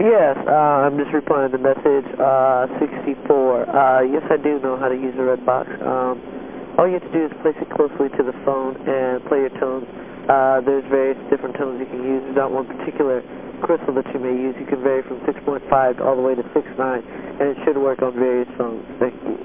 Yes, uh, I'm just replying to message uh, 64. Uh, yes, I do know how to use a red box. Um, all you have to do is place it closely to the phone and play your tones. Uh, there's various different tones you can use. There's not one particular crystal that you may use. You can vary from 6.5 all the way to 6.9, and it should work on various phones. Thank you.